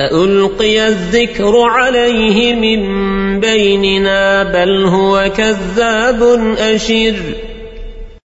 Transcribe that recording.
ألقي الذكر عليه من بيننا بل هو كذاب أشر.